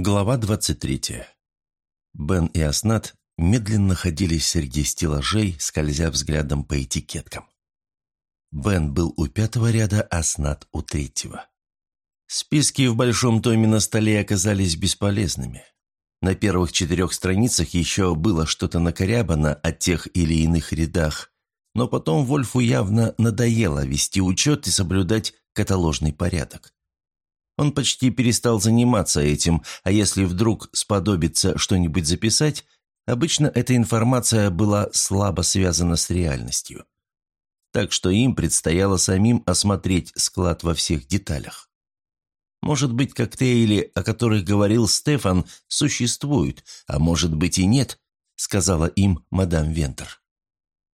Глава 23. Бен и Аснат медленно ходили среди стеллажей, скользя взглядом по этикеткам. Бен был у пятого ряда, Аснат у третьего. Списки в большом томе на столе оказались бесполезными. На первых четырех страницах еще было что-то накорябано о тех или иных рядах, но потом Вольфу явно надоело вести учет и соблюдать каталожный порядок. Он почти перестал заниматься этим, а если вдруг сподобится что-нибудь записать, обычно эта информация была слабо связана с реальностью. Так что им предстояло самим осмотреть склад во всех деталях. Может быть, коктейли, о которых говорил Стефан, существуют, а может быть и нет, сказала им мадам Вентер.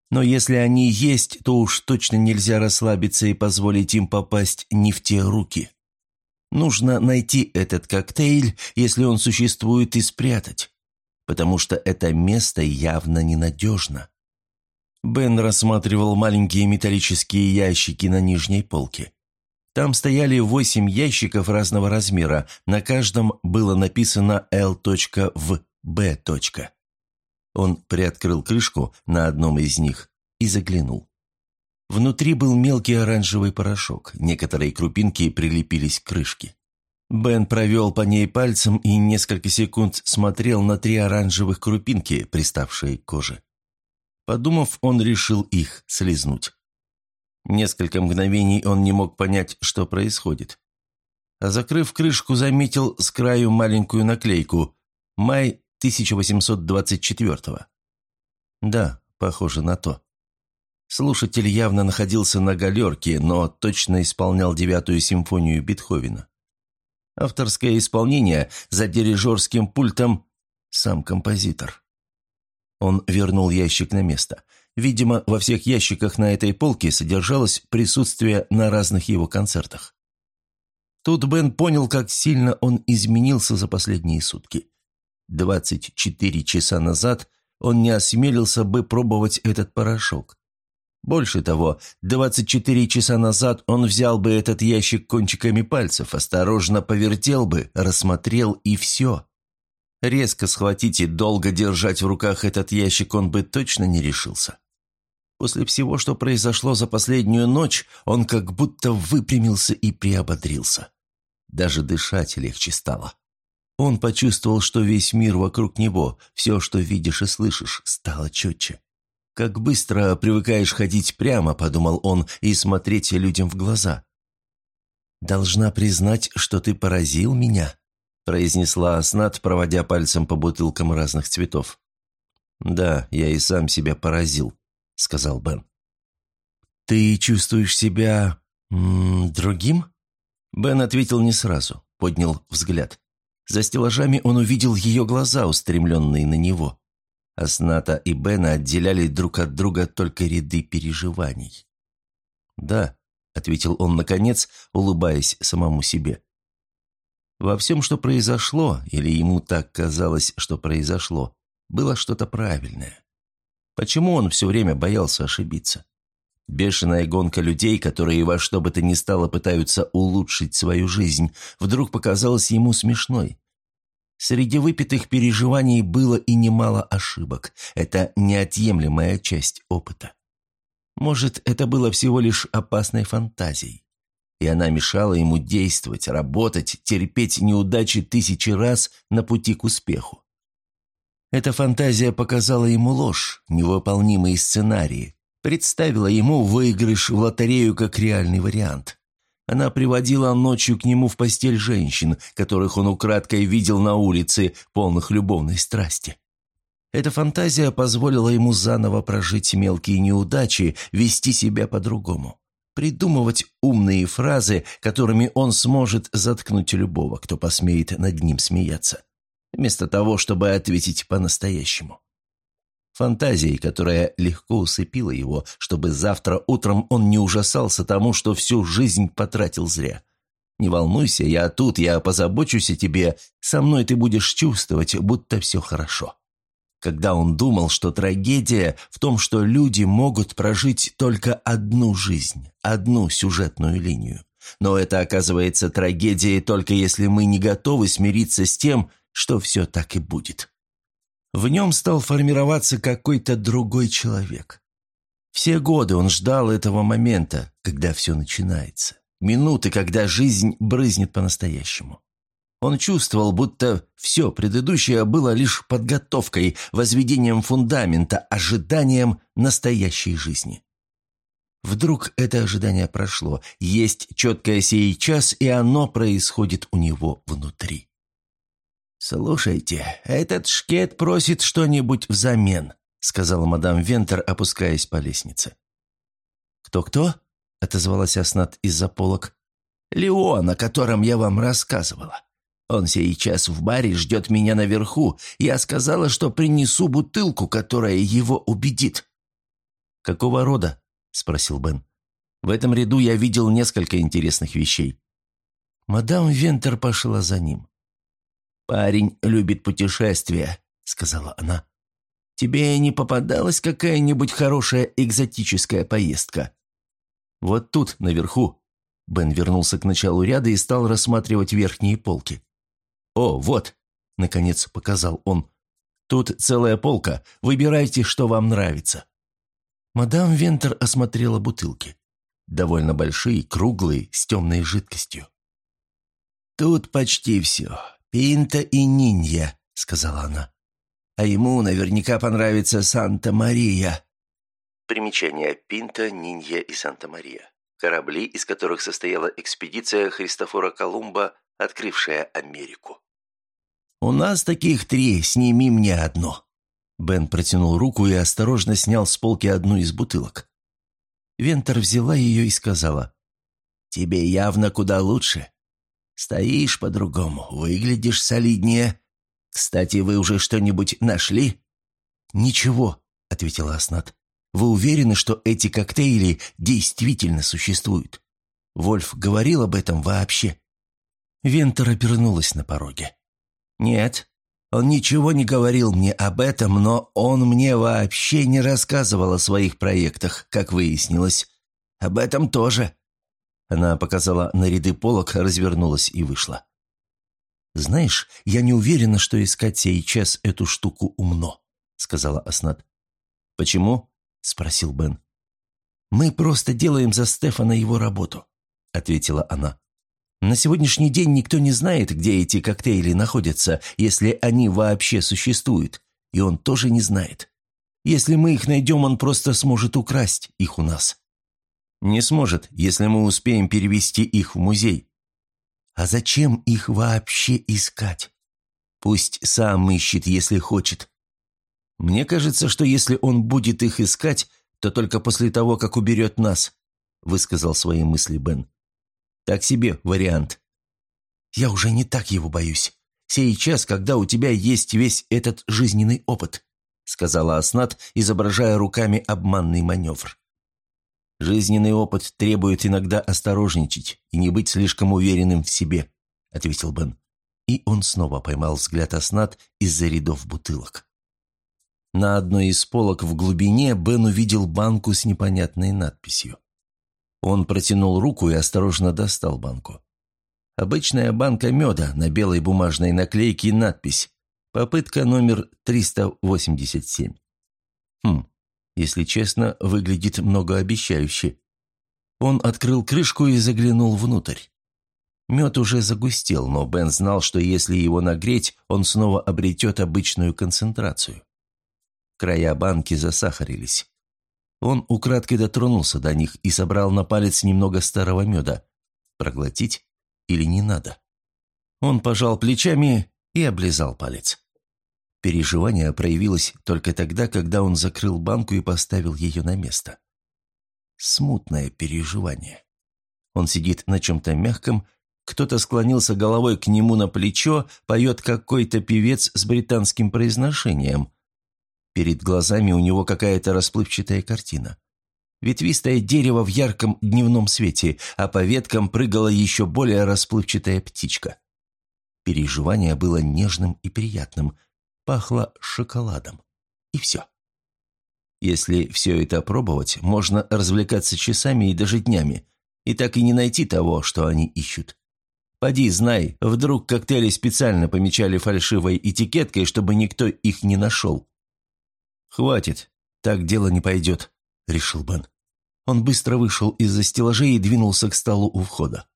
Но если они есть, то уж точно нельзя расслабиться и позволить им попасть не в те руки. Нужно найти этот коктейль, если он существует, и спрятать, потому что это место явно ненадежно. Бен рассматривал маленькие металлические ящики на нижней полке. Там стояли восемь ящиков разного размера, на каждом было написано L.V. B. Он приоткрыл крышку на одном из них и заглянул. Внутри был мелкий оранжевый порошок, некоторые крупинки прилепились к крышке. Бен провел по ней пальцем и несколько секунд смотрел на три оранжевых крупинки, приставшие к коже. Подумав, он решил их слезнуть. Несколько мгновений он не мог понять, что происходит. А закрыв крышку, заметил с краю маленькую наклейку «Май 1824-го». Да, похоже на то. Слушатель явно находился на галерке, но точно исполнял девятую симфонию Бетховена. Авторское исполнение за дирижерским пультом сам композитор. Он вернул ящик на место. Видимо, во всех ящиках на этой полке содержалось присутствие на разных его концертах. Тут Бен понял, как сильно он изменился за последние сутки. 24 часа назад он не осмелился бы пробовать этот порошок. Больше того, 24 часа назад он взял бы этот ящик кончиками пальцев, осторожно повертел бы, рассмотрел и все. Резко схватить и долго держать в руках этот ящик он бы точно не решился. После всего, что произошло за последнюю ночь, он как будто выпрямился и приободрился. Даже дышать легче стало. Он почувствовал, что весь мир вокруг него, все, что видишь и слышишь, стало четче. «Как быстро привыкаешь ходить прямо», — подумал он, — «и смотреть людям в глаза». «Должна признать, что ты поразил меня», — произнесла Аснат, проводя пальцем по бутылкам разных цветов. «Да, я и сам себя поразил», — сказал Бен. «Ты чувствуешь себя... М -м, другим?» Бен ответил не сразу, поднял взгляд. За стеллажами он увидел ее глаза, устремленные на него. Асната и Бена отделяли друг от друга только ряды переживаний. «Да», — ответил он наконец, улыбаясь самому себе. Во всем, что произошло, или ему так казалось, что произошло, было что-то правильное. Почему он все время боялся ошибиться? Бешеная гонка людей, которые во что бы то ни стало пытаются улучшить свою жизнь, вдруг показалась ему смешной. Среди выпитых переживаний было и немало ошибок. Это неотъемлемая часть опыта. Может, это было всего лишь опасной фантазией. И она мешала ему действовать, работать, терпеть неудачи тысячи раз на пути к успеху. Эта фантазия показала ему ложь, невыполнимые сценарии, представила ему выигрыш в лотерею как реальный вариант. Она приводила ночью к нему в постель женщин, которых он украдкой видел на улице, полных любовной страсти. Эта фантазия позволила ему заново прожить мелкие неудачи, вести себя по-другому. Придумывать умные фразы, которыми он сможет заткнуть любого, кто посмеет над ним смеяться. Вместо того, чтобы ответить по-настоящему фантазией, которая легко усыпила его, чтобы завтра утром он не ужасался тому, что всю жизнь потратил зря. «Не волнуйся, я тут, я позабочусь о тебе, со мной ты будешь чувствовать, будто все хорошо». Когда он думал, что трагедия в том, что люди могут прожить только одну жизнь, одну сюжетную линию, Но это оказывается трагедией только если мы не готовы смириться с тем, что все так и будет. В нем стал формироваться какой-то другой человек. Все годы он ждал этого момента, когда все начинается. Минуты, когда жизнь брызнет по-настоящему. Он чувствовал, будто все предыдущее было лишь подготовкой, возведением фундамента, ожиданием настоящей жизни. Вдруг это ожидание прошло, есть четкое сейчас, и оно происходит у него внутри. «Слушайте, этот шкет просит что-нибудь взамен», сказала мадам Вентер, опускаясь по лестнице. «Кто-кто?» — отозвалась Аснат из-за полок. «Леон, о котором я вам рассказывала. Он сейчас в баре ждет меня наверху. Я сказала, что принесу бутылку, которая его убедит». «Какого рода?» — спросил Бен. «В этом ряду я видел несколько интересных вещей». Мадам Вентер пошла за ним. «Парень любит путешествия», — сказала она. Тебе не попадалась какая-нибудь хорошая экзотическая поездка?» «Вот тут, наверху». Бен вернулся к началу ряда и стал рассматривать верхние полки. «О, вот!» — наконец показал он. «Тут целая полка. Выбирайте, что вам нравится». Мадам Вентер осмотрела бутылки. Довольно большие, круглые, с темной жидкостью. «Тут почти все. Пинта и нинья», — сказала она а ему наверняка понравится Санта-Мария». Примечание Пинта, Нинья и Санта-Мария. Корабли, из которых состояла экспедиция Христофора Колумба, открывшая Америку. «У нас таких три, сними мне одно». Бен протянул руку и осторожно снял с полки одну из бутылок. Вентер взяла ее и сказала, «Тебе явно куда лучше. Стоишь по-другому, выглядишь солиднее, «Кстати, вы уже что-нибудь нашли?» «Ничего», — ответила Аснат. «Вы уверены, что эти коктейли действительно существуют? Вольф говорил об этом вообще?» Вентер обернулась на пороге. «Нет, он ничего не говорил мне об этом, но он мне вообще не рассказывал о своих проектах, как выяснилось. Об этом тоже». Она показала на ряды полок, развернулась и вышла. «Знаешь, я не уверена, что искать сейчас эту штуку умно», — сказала Аснат. «Почему?» — спросил Бен. «Мы просто делаем за Стефана его работу», — ответила она. «На сегодняшний день никто не знает, где эти коктейли находятся, если они вообще существуют, и он тоже не знает. Если мы их найдем, он просто сможет украсть их у нас». «Не сможет, если мы успеем перевести их в музей», а зачем их вообще искать? Пусть сам ищет, если хочет. Мне кажется, что если он будет их искать, то только после того, как уберет нас», — высказал свои мысли Бен. «Так себе вариант». «Я уже не так его боюсь. Сейчас, когда у тебя есть весь этот жизненный опыт», — сказала Аснат, изображая руками обманный маневр. «Жизненный опыт требует иногда осторожничать и не быть слишком уверенным в себе», — ответил Бен. И он снова поймал взгляд Аснат из-за рядов бутылок. На одной из полок в глубине Бен увидел банку с непонятной надписью. Он протянул руку и осторожно достал банку. Обычная банка меда, на белой бумажной наклейке надпись «Попытка номер 387». Хм, если честно, выглядит многообещающе. Он открыл крышку и заглянул внутрь. Мед уже загустел, но Бен знал, что если его нагреть, он снова обретет обычную концентрацию. Края банки засахарились. Он украдкой дотронулся до них и собрал на палец немного старого меда. Проглотить или не надо? Он пожал плечами и облизал палец. Переживание проявилось только тогда, когда он закрыл банку и поставил ее на место. Смутное переживание. Он сидит на чем-то мягком, кто-то склонился головой к нему на плечо, поет какой-то певец с британским произношением. Перед глазами у него какая-то расплывчатая картина. Ветвистое дерево в ярком дневном свете, а по веткам прыгала еще более расплывчатая птичка. Переживание было нежным и приятным, пахло шоколадом. И все. Если все это пробовать, можно развлекаться часами и даже днями. И так и не найти того, что они ищут. Поди, знай, вдруг коктейли специально помечали фальшивой этикеткой, чтобы никто их не нашел. «Хватит, так дело не пойдет», — решил Бен. Он быстро вышел из-за стеллажей и двинулся к столу у входа.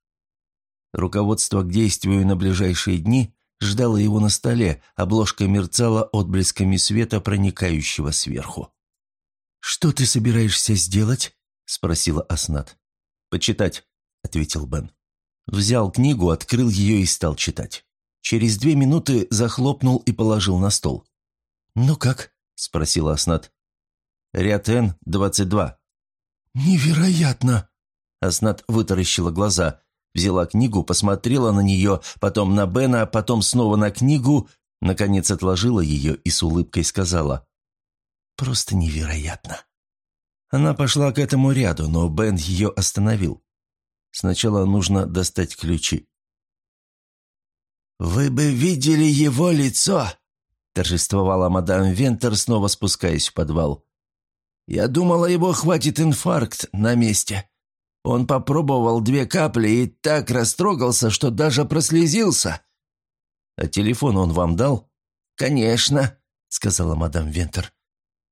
Руководство к действию на ближайшие дни ждало его на столе, обложка мерцала отблесками света, проникающего сверху. «Что ты собираешься сделать?» – спросила Аснат. «Почитать», – ответил Бен. Взял книгу, открыл ее и стал читать. Через две минуты захлопнул и положил на стол. «Ну как?» – спросила Аснат. «Ряд Н, 22». «Невероятно!» Аснат вытаращила глаза, взяла книгу, посмотрела на нее, потом на Бена, потом снова на книгу, наконец отложила ее и с улыбкой сказала. «Просто невероятно». Она пошла к этому ряду, но Бен ее остановил. Сначала нужно достать ключи. «Вы бы видели его лицо!» – торжествовала мадам Вентер, снова спускаясь в подвал. «Я думала, его хватит инфаркт на месте. Он попробовал две капли и так растрогался, что даже прослезился». «А телефон он вам дал?» «Конечно», — сказала мадам Вентер.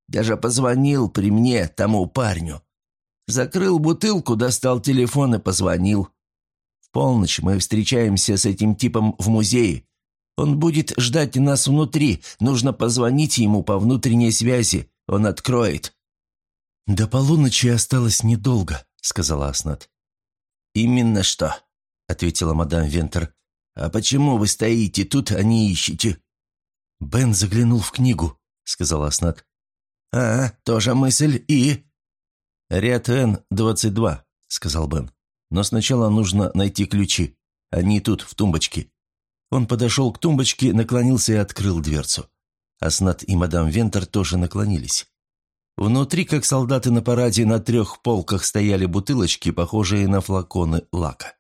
«Даже позвонил при мне тому парню. Закрыл бутылку, достал телефон и позвонил. В полночь мы встречаемся с этим типом в музее. Он будет ждать нас внутри. Нужно позвонить ему по внутренней связи. Он откроет». «До полуночи осталось недолго», — сказала Аснат. «Именно что», — ответила мадам Вентер. «А почему вы стоите тут, а не ищете?» «Бен заглянул в книгу», — сказала Аснат. «А, тоже мысль и...» «Ряд Н-22», — сказал Бен. «Но сначала нужно найти ключи. Они тут, в тумбочке». Он подошел к тумбочке, наклонился и открыл дверцу. Аснат и мадам Вентер тоже наклонились. Внутри, как солдаты на параде, на трех полках стояли бутылочки, похожие на флаконы лака.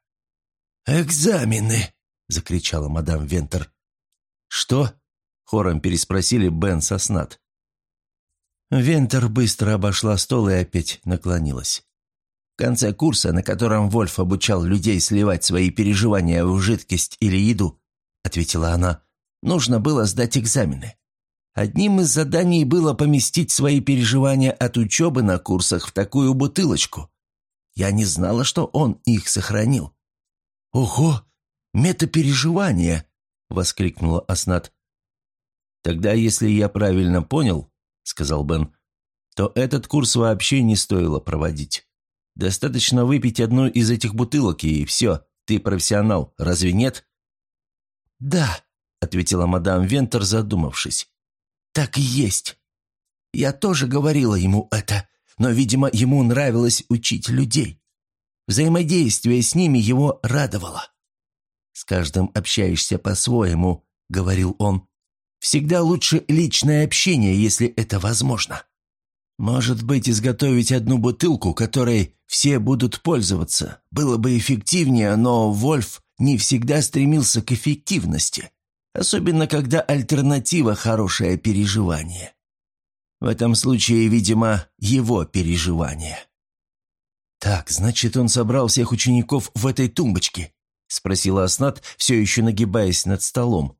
«Экзамены!» — закричала мадам Вентер. «Что?» — хором переспросили Бен со Снат. Вентер быстро обошла стол и опять наклонилась. В конце курса, на котором Вольф обучал людей сливать свои переживания в жидкость или еду, ответила она, нужно было сдать экзамены. Одним из заданий было поместить свои переживания от учебы на курсах в такую бутылочку. Я не знала, что он их сохранил. «Ого! Метапереживания!» — воскликнула Аснат. «Тогда, если я правильно понял, сказал Бен, то этот курс вообще не стоило проводить. Достаточно выпить одну из этих бутылок, и все, ты профессионал, разве нет?» «Да», — ответила мадам Вентер, задумавшись. «Так и есть. Я тоже говорила ему это, но, видимо, ему нравилось учить людей. Взаимодействие с ними его радовало. «С каждым общаешься по-своему», — говорил он. Всегда лучше личное общение, если это возможно. Может быть, изготовить одну бутылку, которой все будут пользоваться, было бы эффективнее, но Вольф не всегда стремился к эффективности, особенно когда альтернатива – хорошее переживание. В этом случае, видимо, его переживание. «Так, значит, он собрал всех учеников в этой тумбочке?» – спросила Аснат, все еще нагибаясь над столом.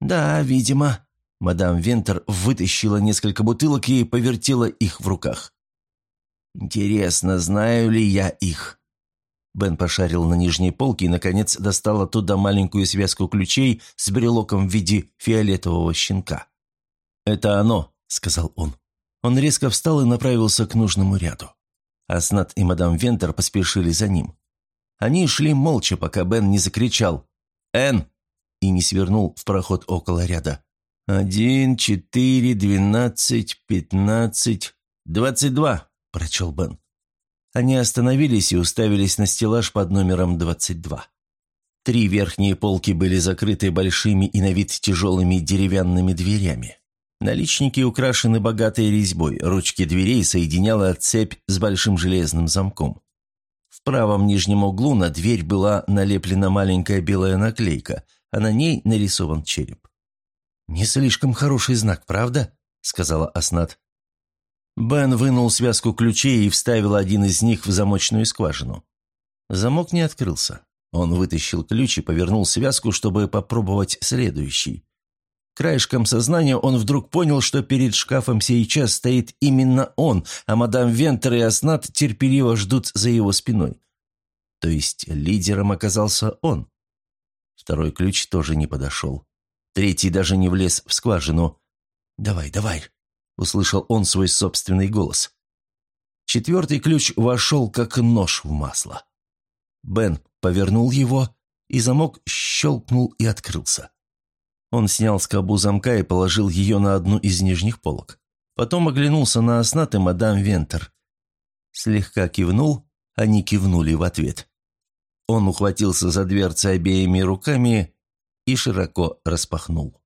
«Да, видимо». Мадам Вентер вытащила несколько бутылок и повертела их в руках. «Интересно, знаю ли я их?» Бен пошарил на нижней полке и, наконец, достал оттуда маленькую связку ключей с брелоком в виде фиолетового щенка. «Это оно», — сказал он. Он резко встал и направился к нужному ряду. Аснат и мадам Вентер поспешили за ним. Они шли молча, пока Бен не закричал «Энн!» и не свернул в проход около ряда. «Один, четыре, двенадцать, пятнадцать, двадцать два», – прочел Бен. Они остановились и уставились на стеллаж под номером двадцать два. Три верхние полки были закрыты большими и на вид тяжелыми деревянными дверями. Наличники украшены богатой резьбой, ручки дверей соединяла цепь с большим железным замком. В правом нижнем углу на дверь была налеплена маленькая белая наклейка – а на ней нарисован череп. «Не слишком хороший знак, правда?» – сказала Аснат. Бен вынул связку ключей и вставил один из них в замочную скважину. Замок не открылся. Он вытащил ключ и повернул связку, чтобы попробовать следующий. Краешком сознания он вдруг понял, что перед шкафом сейчас стоит именно он, а мадам Вентер и Аснат терпеливо ждут за его спиной. То есть лидером оказался он. Второй ключ тоже не подошел. Третий даже не влез в скважину. «Давай, давай!» – услышал он свой собственный голос. Четвертый ключ вошел, как нож в масло. Бен повернул его, и замок щелкнул и открылся. Он снял скобу замка и положил ее на одну из нижних полок. Потом оглянулся на оснат и мадам Вентер. Слегка кивнул, они кивнули в ответ. Он ухватился за дверцы обеими руками и широко распахнул.